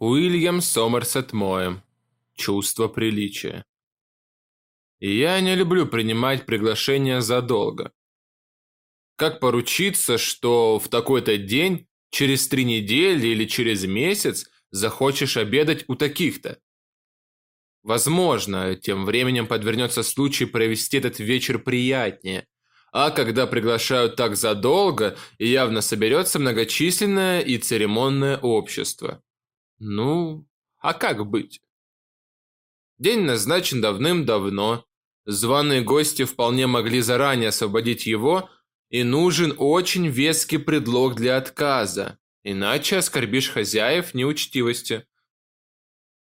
Уильям Сомерсет Моэм. Чувство приличия. Я не люблю принимать приглашения задолго. Как поручиться, что в такой-то день, через три недели или через месяц захочешь обедать у таких-то? Возможно, тем временем подвернется случай провести этот вечер приятнее. А когда приглашают так задолго, явно соберется многочисленное и церемонное общество. Ну, а как быть? День назначен давным-давно. Званые гости вполне могли заранее освободить его, и нужен очень веский предлог для отказа, иначе оскорбишь хозяев неучтивости.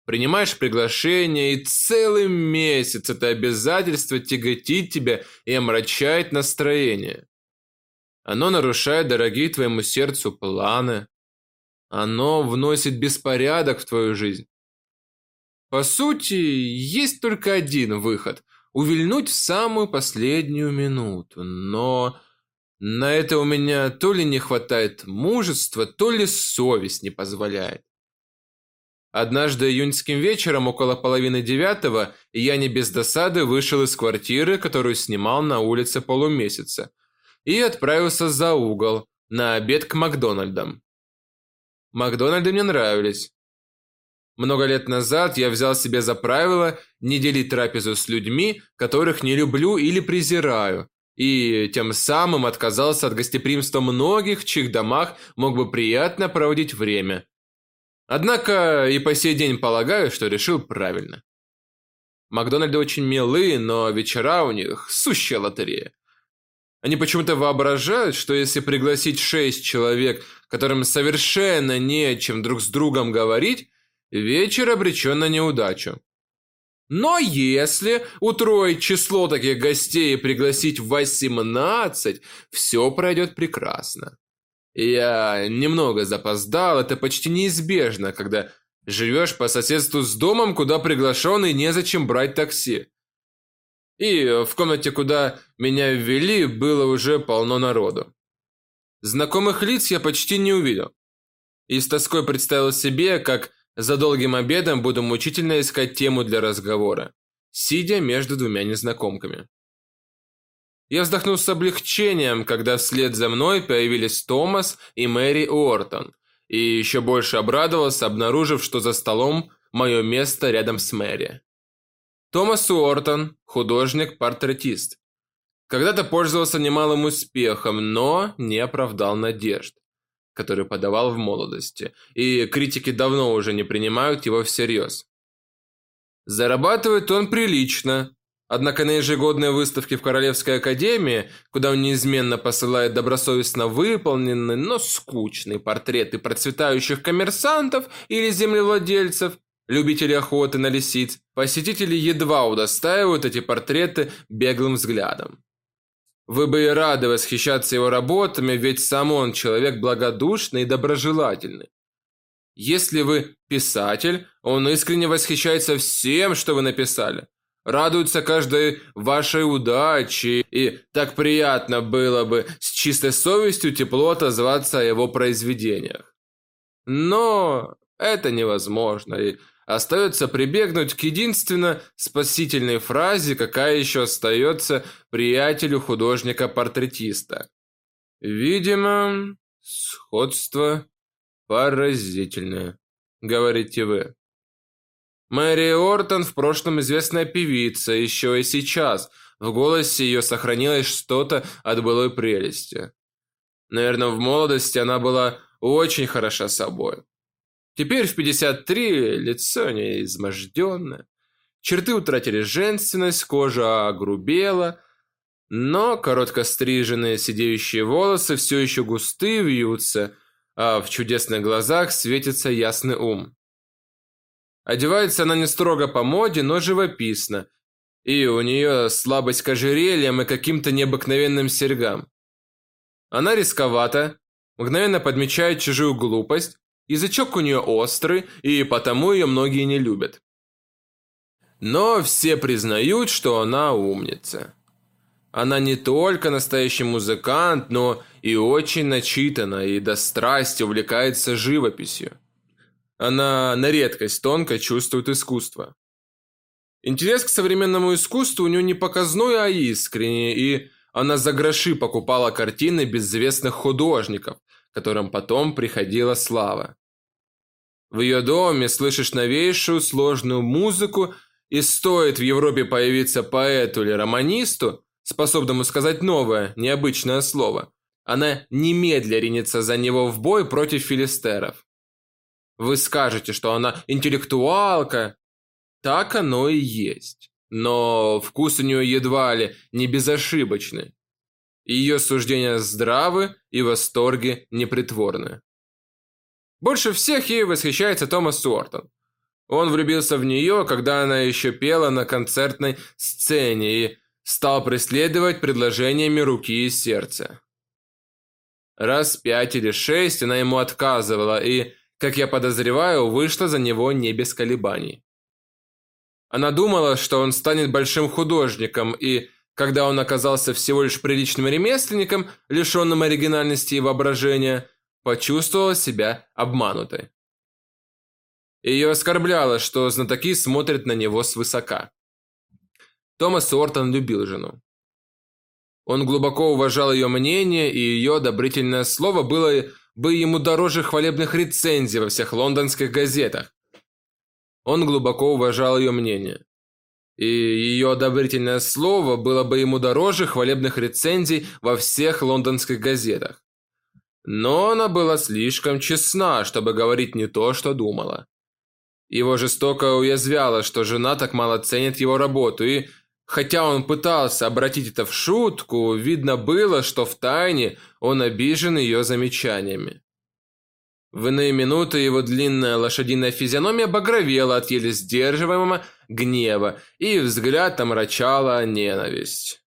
Принимаешь приглашение, и целый месяц это обязательство тяготит тебя и омрачает настроение. Оно нарушает дорогие твоему сердцу планы. Оно вносит беспорядок в твою жизнь. По сути, есть только один выход – увильнуть в самую последнюю минуту. Но на это у меня то ли не хватает мужества, то ли совесть не позволяет. Однажды июньским вечером около половины девятого я не без досады вышел из квартиры, которую снимал на улице полумесяца, и отправился за угол на обед к Макдональдам. Макдональды мне нравились. Много лет назад я взял себе за правило не делить трапезу с людьми, которых не люблю или презираю, и тем самым отказался от гостеприимства многих, в чьих домах мог бы приятно проводить время – Однако и по сей день полагаю, что решил правильно. Макдональды очень милые, но вечера у них сущая лотерея. Они почему-то воображают, что если пригласить шесть человек, которым совершенно не о чем друг с другом говорить, вечер обречен на неудачу. Но если утроить число таких гостей и пригласить 18, все пройдет прекрасно. Я немного запоздал, это почти неизбежно, когда живешь по соседству с домом, куда приглашенный незачем брать такси. И в комнате, куда меня ввели, было уже полно народу. Знакомых лиц я почти не увидел. И с тоской представил себе, как за долгим обедом буду мучительно искать тему для разговора, сидя между двумя незнакомками. Я вздохнул с облегчением, когда вслед за мной появились Томас и Мэри Уортон, и еще больше обрадовался, обнаружив, что за столом мое место рядом с Мэри. Томас Уортон – художник-портретист. Когда-то пользовался немалым успехом, но не оправдал надежд, которые подавал в молодости, и критики давно уже не принимают его всерьез. Зарабатывает он прилично, Однако на ежегодные выставки в Королевской Академии, куда он неизменно посылает добросовестно выполненные, но скучные портреты процветающих коммерсантов или землевладельцев, любителей охоты на лисиц, посетители едва удостаивают эти портреты беглым взглядом. Вы бы и рады восхищаться его работами, ведь сам он человек благодушный и доброжелательный. Если вы писатель, он искренне восхищается всем, что вы написали радуются каждой вашей удаче, и так приятно было бы с чистой совестью тепло отозваться о его произведениях. Но это невозможно, и остается прибегнуть к единственно спасительной фразе, какая еще остается приятелю художника-портретиста. Видимо, сходство поразительное, говорите вы. Мэри Ортон в прошлом известная певица, еще и сейчас. В голосе ее сохранилось что-то от былой прелести. Наверное, в молодости она была очень хороша собой. Теперь в 53 лицо не изможденное. Черты утратили женственность, кожа огрубела, но коротко стриженные сидеющие волосы все еще густые вьются, а в чудесных глазах светится ясный ум. Одевается она не строго по моде, но живописно. И у нее слабость к ожерельям и каким-то необыкновенным серьгам. Она рисковата, мгновенно подмечает чужую глупость, язычок у нее острый, и потому ее многие не любят. Но все признают, что она умница. Она не только настоящий музыкант, но и очень начитана и до страсти увлекается живописью. Она на редкость тонко чувствует искусство. Интерес к современному искусству у нее не показной, а искренний, и она за гроши покупала картины безвестных художников, которым потом приходила слава. В ее доме слышишь новейшую сложную музыку, и стоит в Европе появиться поэту или романисту, способному сказать новое, необычное слово, она немедля ринется за него в бой против филистеров. Вы скажете, что она интеллектуалка. Так оно и есть. Но вкус у нее едва ли не безошибочный. Ее суждения здравы и восторги непритворны. Больше всех ей восхищается Томас Уортон. Он влюбился в нее, когда она еще пела на концертной сцене и стал преследовать предложениями руки и сердца. Раз пять или шесть она ему отказывала и как я подозреваю, вышла за него не без колебаний. Она думала, что он станет большим художником, и когда он оказался всего лишь приличным ремесленником, лишенным оригинальности и воображения, почувствовала себя обманутой. Ее оскорбляло, что знатоки смотрят на него свысока. Томас Уортон любил жену. Он глубоко уважал ее мнение, и ее одобрительное слово было бы ему дороже хвалебных рецензий во всех лондонских газетах. Он глубоко уважал ее мнение. И ее одобрительное слово было бы ему дороже хвалебных рецензий во всех лондонских газетах. Но она была слишком честна, чтобы говорить не то, что думала. Его жестоко уязвляло, что жена так мало ценит его работу, и Хотя он пытался обратить это в шутку, видно было, что в тайне он обижен ее замечаниями. В иные минуты его длинная лошадиная физиономия багровела от еле сдерживаемого гнева, и взгляд омрачала ненависть.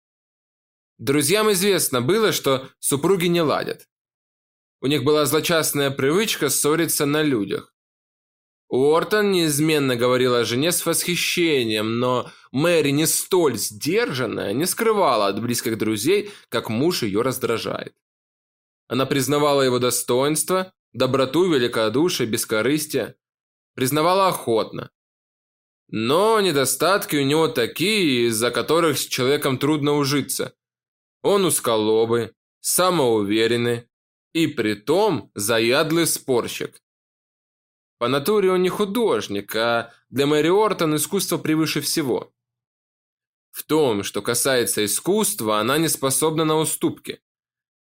Друзьям известно было, что супруги не ладят. У них была злочастная привычка ссориться на людях. Уортон неизменно говорил о жене с восхищением, но Мэри не столь сдержанная, не скрывала от близких друзей, как муж ее раздражает. Она признавала его достоинство, доброту, великодушие, бескорыстие. Признавала охотно. Но недостатки у него такие, из-за которых с человеком трудно ужиться. Он узколобый, самоуверенный и притом заядлый спорщик. По натуре он не художник, а для Мэри Ортон искусство превыше всего. В том, что касается искусства, она не способна на уступки.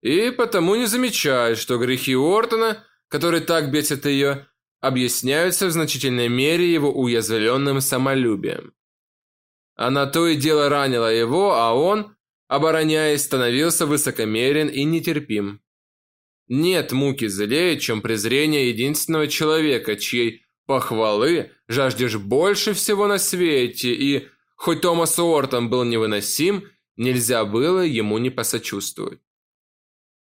И потому не замечает, что грехи Ортона, которые так бесят ее, объясняются в значительной мере его уязвленным самолюбием. Она то и дело ранила его, а он, обороняясь, становился высокомерен и нетерпим. Нет муки злее, чем презрение единственного человека, чьей похвалы жаждешь больше всего на свете, и, хоть Томас Уортон был невыносим, нельзя было ему не посочувствовать.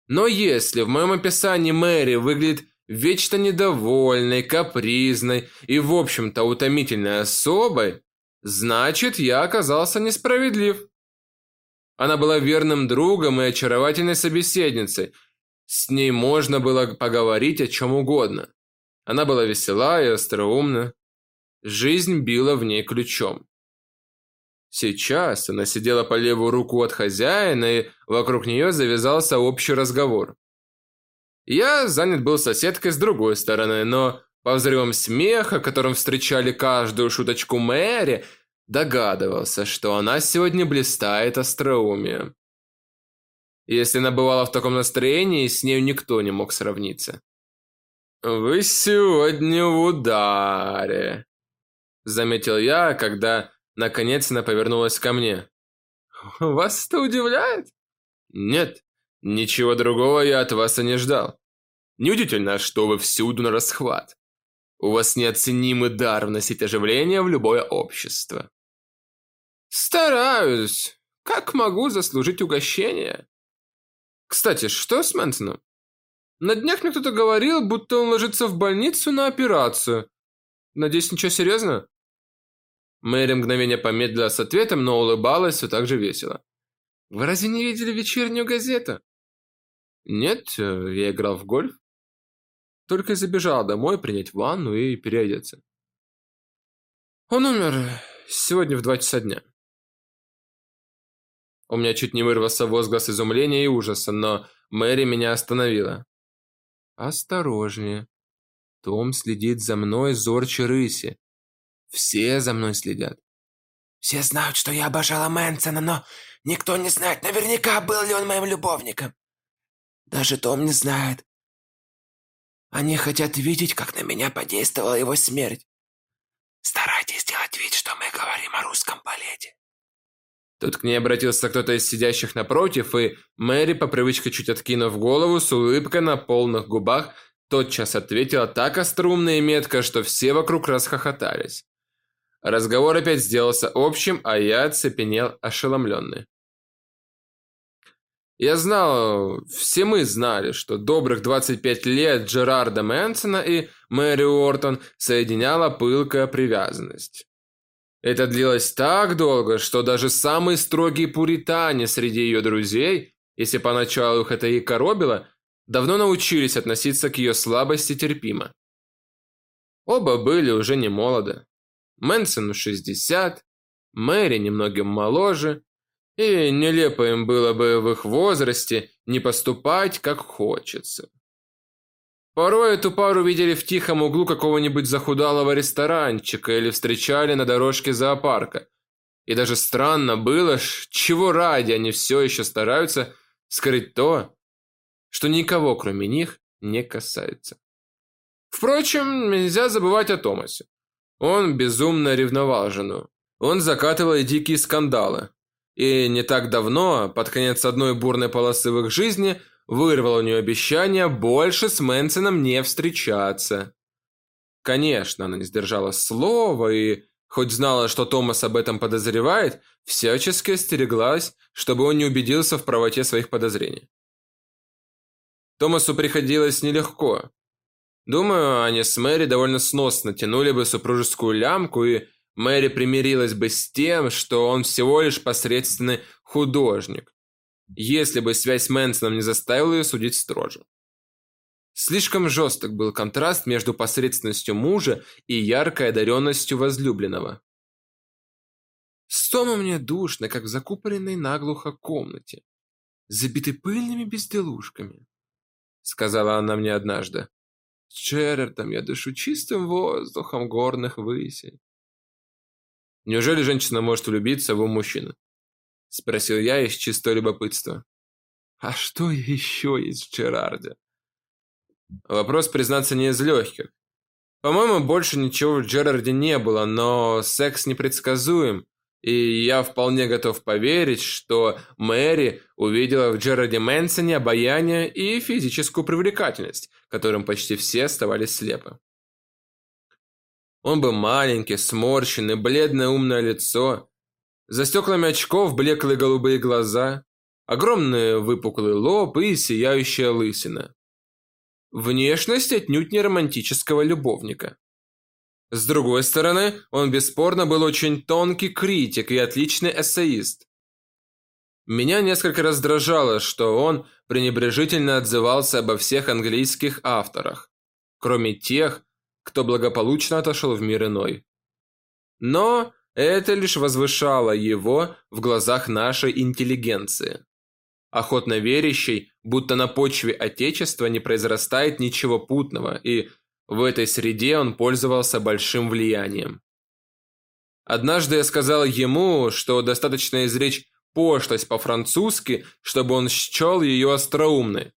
Но если в моем описании Мэри выглядит вечно недовольной, капризной и, в общем-то, утомительной особой, значит, я оказался несправедлив. Она была верным другом и очаровательной собеседницей, с ней можно было поговорить о чем угодно. Она была весела и остроумна. Жизнь била в ней ключом. Сейчас она сидела по левую руку от хозяина, и вокруг нее завязался общий разговор. Я занят был соседкой с другой стороны, но по взрывам смеха, которым встречали каждую шуточку Мэри, догадывался, что она сегодня блистает остроумием. Если она бывала в таком настроении, с нею никто не мог сравниться. «Вы сегодня в ударе», — заметил я, когда наконец она повернулась ко мне. «Вас это удивляет?» «Нет, ничего другого я от вас и не ждал. Неудивительно, что вы всюду на расхват. У вас неоценимый дар вносить оживление в любое общество». «Стараюсь. Как могу заслужить угощение?» Кстати, что с Мэнсоном? На днях мне кто-то говорил, будто он ложится в больницу на операцию. Надеюсь, ничего серьезного? Мэри мгновение помедлила с ответом, но улыбалась все так же весело. Вы разве не видели вечернюю газету? Нет, я играл в гольф. только и забежала домой принять ванну и переодеться. Он умер сегодня в два часа дня. У меня чуть не вырвался возглас изумления и ужаса, но Мэри меня остановила. «Осторожнее. Том следит за мной зорче рыси. Все за мной следят». «Все знают, что я обожала Мэнсона, но никто не знает наверняка, был ли он моим любовником. Даже Том не знает. Они хотят видеть, как на меня подействовала его смерть. Старайтесь сделать вид, что мы говорим о русском балете». Тут к ней обратился кто-то из сидящих напротив, и Мэри, по привычке чуть откинув голову, с улыбкой на полных губах, тотчас ответила так острумно и метко, что все вокруг расхохотались. Разговор опять сделался общим, а я оцепенел ошеломленный. Я знал, все мы знали, что добрых 25 лет Джерарда Мэнсона и Мэри Уортон соединяла пылкая привязанность. Это длилось так долго, что даже самые строгие пуритане среди ее друзей, если поначалу их это и коробило, давно научились относиться к ее слабости терпимо. Оба были уже не молоды. Мэнсону 60, Мэри немногим моложе, и нелепо им было бы в их возрасте не поступать, как хочется. Порой эту пару видели в тихом углу какого-нибудь захудалого ресторанчика или встречали на дорожке зоопарка. И даже странно было, чего ради они все еще стараются скрыть то, что никого кроме них не касается. Впрочем, нельзя забывать о Томасе. Он безумно ревновал жену. Он закатывал дикие скандалы. И не так давно, под конец одной бурной полосы в их жизни – вырвал у нее обещание больше с Мэнсоном не встречаться. Конечно, она не сдержала слова и, хоть знала, что Томас об этом подозревает, всячески остереглась, чтобы он не убедился в правоте своих подозрений. Томасу приходилось нелегко. Думаю, они с Мэри довольно сносно тянули бы супружескую лямку, и Мэри примирилась бы с тем, что он всего лишь посредственный художник, если бы связь с Мэнсоном не заставила ее судить строже. Слишком жесток был контраст между посредственностью мужа и яркой одаренностью возлюбленного. Стома мне душно, как в закупоренной наглухо комнате, забитой пыльными безделушками, сказала она мне однажды. С Джерардом я дышу чистым воздухом горных высей. Неужели женщина может влюбиться в мужчину? Спросил я из чистого любопытства. А что еще есть в Джерарде? Вопрос, признаться, не из легких. По-моему, больше ничего в Джерарде не было, но секс непредсказуем, и я вполне готов поверить, что Мэри увидела в Джерарде Мэнсоне обаяние и физическую привлекательность, которым почти все оставались слепы. Он был маленький, сморщенный, бледное умное лицо, за стеклами очков блеклые голубые глаза, огромный выпуклый лоб и сияющая лысина. Внешность отнюдь не романтического любовника. С другой стороны, он бесспорно был очень тонкий критик и отличный эссеист. Меня несколько раздражало, что он пренебрежительно отзывался обо всех английских авторах, кроме тех, кто благополучно отошел в мир иной. Но это лишь возвышало его в глазах нашей интеллигенции. Охотно верящий, будто на почве Отечества не произрастает ничего путного, и в этой среде он пользовался большим влиянием. Однажды я сказал ему, что достаточно изречь пошлость по-французски, чтобы он счел ее остроумной.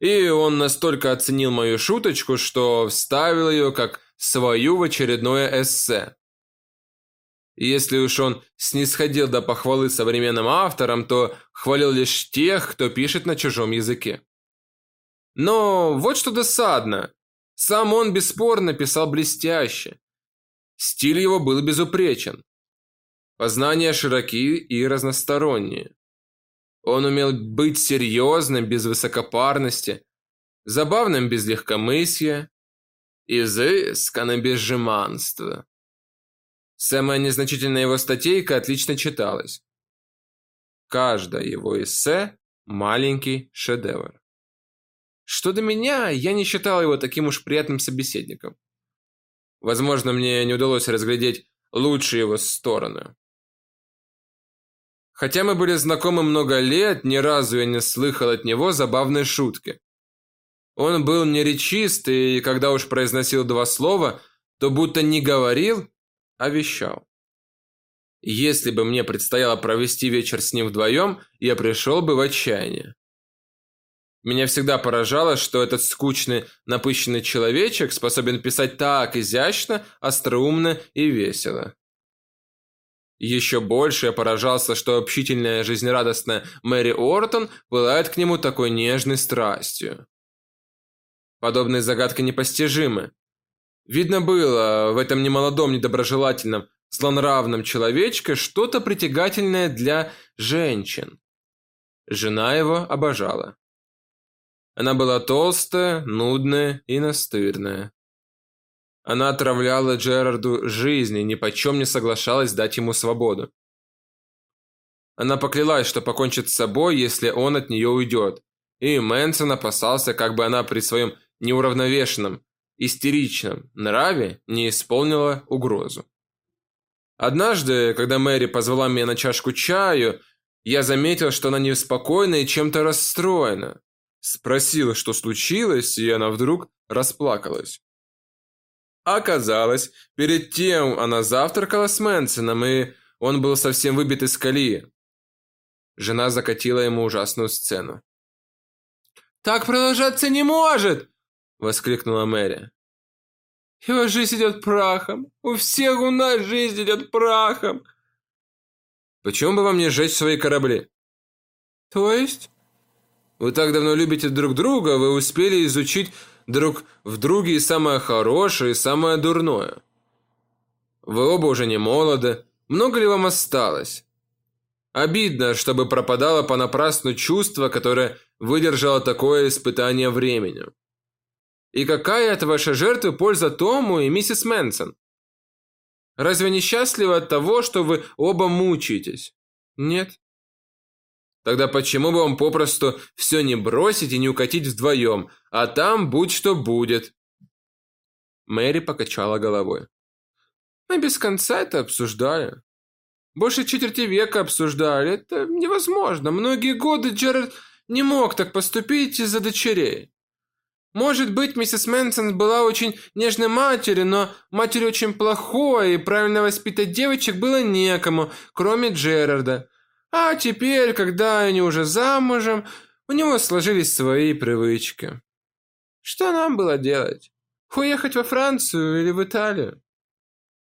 И он настолько оценил мою шуточку, что вставил ее как свою в очередное эссе. Если уж он снисходил до похвалы современным авторам, то хвалил лишь тех, кто пишет на чужом языке. Но вот что досадно. Сам он бесспорно писал блестяще. Стиль его был безупречен. Познания широки и разносторонние. Он умел быть серьезным без высокопарности, забавным без легкомыслия, изысканным без жеманства. Самая незначительная его статейка отлично читалась. Каждое его эссе – маленький шедевр. Что до меня, я не считал его таким уж приятным собеседником. Возможно, мне не удалось разглядеть лучшие его стороны. Хотя мы были знакомы много лет, ни разу я не слыхал от него забавной шутки. Он был неречист, и когда уж произносил два слова, то будто не говорил, а вещал. Если бы мне предстояло провести вечер с ним вдвоем, я пришел бы в отчаяние. Меня всегда поражало, что этот скучный, напыщенный человечек способен писать так изящно, остроумно и весело. Еще больше я поражался, что общительная, жизнерадостная Мэри Ортон пылает к нему такой нежной страстью. Подобные загадки непостижимы. Видно было в этом немолодом, недоброжелательном, злонравном человечке что-то притягательное для женщин. Жена его обожала. Она была толстая, нудная и настырная. Она отравляла Джерарду жизнь и ни почем не соглашалась дать ему свободу. Она поклялась, что покончит с собой, если он от нее уйдет. И Мэнсон опасался, как бы она при своем неуравновешенном, истеричном нраве не исполнила угрозу. Однажды, когда Мэри позвала меня на чашку чаю, я заметил, что она неспокойна и чем-то расстроена. Спросила, что случилось, и она вдруг расплакалась. Оказалось, перед тем она завтракала с Мэнсоном, и он был совсем выбит из колеи. Жена закатила ему ужасную сцену. «Так продолжаться не может!» — воскликнула Мэри. «Его жизнь идет прахом! У всех у нас жизнь идет прахом!» «Почему бы вам не сжечь свои корабли?» «То есть?» «Вы так давно любите друг друга, вы успели изучить друг в друге и самое хорошее, и самое дурное. Вы оба уже не молоды. Много ли вам осталось? Обидно, чтобы пропадало понапрасну чувство, которое выдержало такое испытание временем. И какая от вашей жертвы польза Тому и миссис Мэнсон? Разве не счастливы от того, что вы оба мучаетесь? Нет? Тогда почему бы вам попросту все не бросить и не укатить вдвоем, а там будь что будет?» Мэри покачала головой. «Мы без конца это обсуждали. Больше четверти века обсуждали. Это невозможно. Многие годы Джерард не мог так поступить из-за дочерей. Может быть, миссис Мэнсон была очень нежной матерью, но матерью очень плохой, и правильно воспитать девочек было некому, кроме Джерарда. А теперь, когда они уже замужем, у него сложились свои привычки. Что нам было делать? Уехать во Францию или в Италию?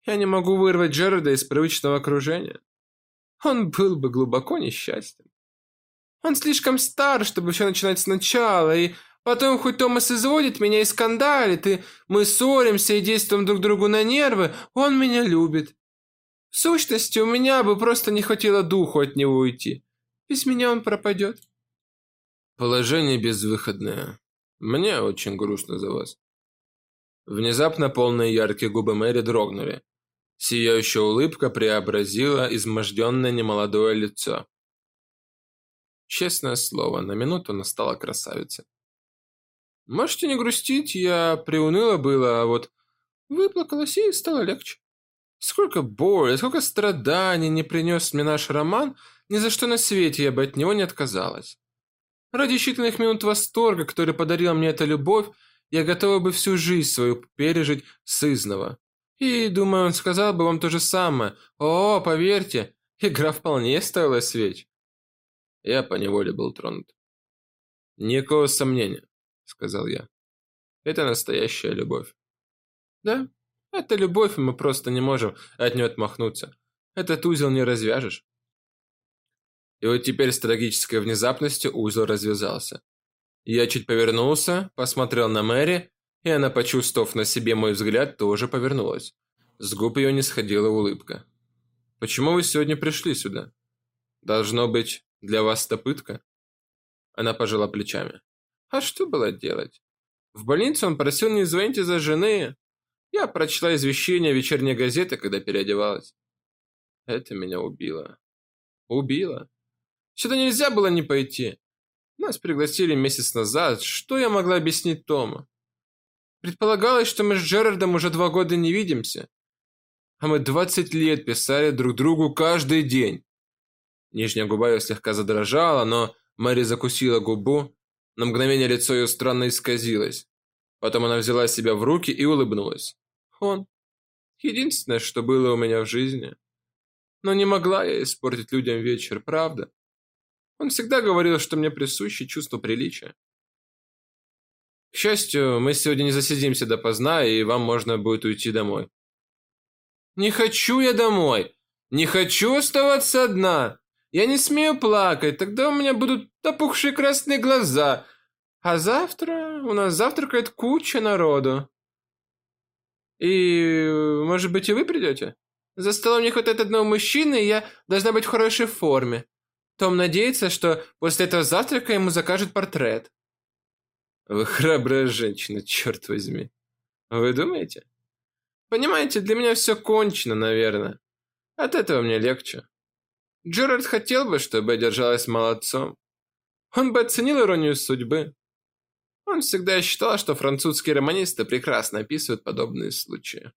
Я не могу вырвать Джерарда из привычного окружения. Он был бы глубоко несчастен. Он слишком стар, чтобы все начинать сначала, и потом хоть Томас изводит меня и скандалит, и мы ссоримся и действуем друг другу на нервы, он меня любит. В сущности, у меня бы просто не хватило духу от него уйти. Без меня он пропадет. Положение безвыходное. Мне очень грустно за вас. Внезапно полные яркие губы Мэри дрогнули. Сияющая улыбка преобразила изможденное немолодое лицо. Честное слово, на минуту она стала красавицей. Можете не грустить, я приуныла было, а вот выплакалась и стало легче. Сколько боли, сколько страданий не принес мне наш роман, ни за что на свете я бы от него не отказалась. Ради считанных минут восторга, который подарила мне эта любовь, я готова бы всю жизнь свою пережить сызново. И, думаю, он сказал бы вам то же самое. О, поверьте, игра вполне стоила свеч. Я поневоле был тронут. «Никакого сомнения», — сказал я. «Это настоящая любовь». «Да, это любовь, и мы просто не можем от нее отмахнуться. Этот узел не развяжешь. И вот теперь с трагической внезапностью узел развязался. Я чуть повернулся, посмотрел на Мэри, и она, почувствовав на себе мой взгляд, тоже повернулась. С губ ее не сходила улыбка. «Почему вы сегодня пришли сюда? Должно быть, для вас это пытка?» Она пожала плечами. «А что было делать? В больницу он просил не звонить из-за жены, я прочла извещение вечерней газеты, когда переодевалась. Это меня убило. Убило. Сюда нельзя было не пойти. Нас пригласили месяц назад. Что я могла объяснить Тома? Предполагалось, что мы с Джерардом уже два года не видимся. А мы 20 лет писали друг другу каждый день. Нижняя губа ее слегка задрожала, но Мэри закусила губу. На мгновение лицо ее странно исказилось. Потом она взяла себя в руки и улыбнулась. Он. Единственное, что было у меня в жизни. Но не могла я испортить людям вечер, правда? Он всегда говорил, что мне присуще чувство приличия. К счастью, мы сегодня не засидимся допоздна, и вам можно будет уйти домой. Не хочу я домой. Не хочу оставаться одна. Я не смею плакать, тогда у меня будут опухшие красные глаза. А завтра у нас завтракает куча народу. И, может быть, и вы придете? За столом не хватает одного мужчины, и я должна быть в хорошей форме. Том надеется, что после этого завтрака ему закажут портрет. Вы храбрая женщина, черт возьми. Вы думаете? Понимаете, для меня все кончено, наверное. От этого мне легче. Джерард хотел бы, чтобы я держалась молодцом. Он бы оценил иронию судьбы. Он всегда считал, что французские романисты прекрасно описывают подобные случаи.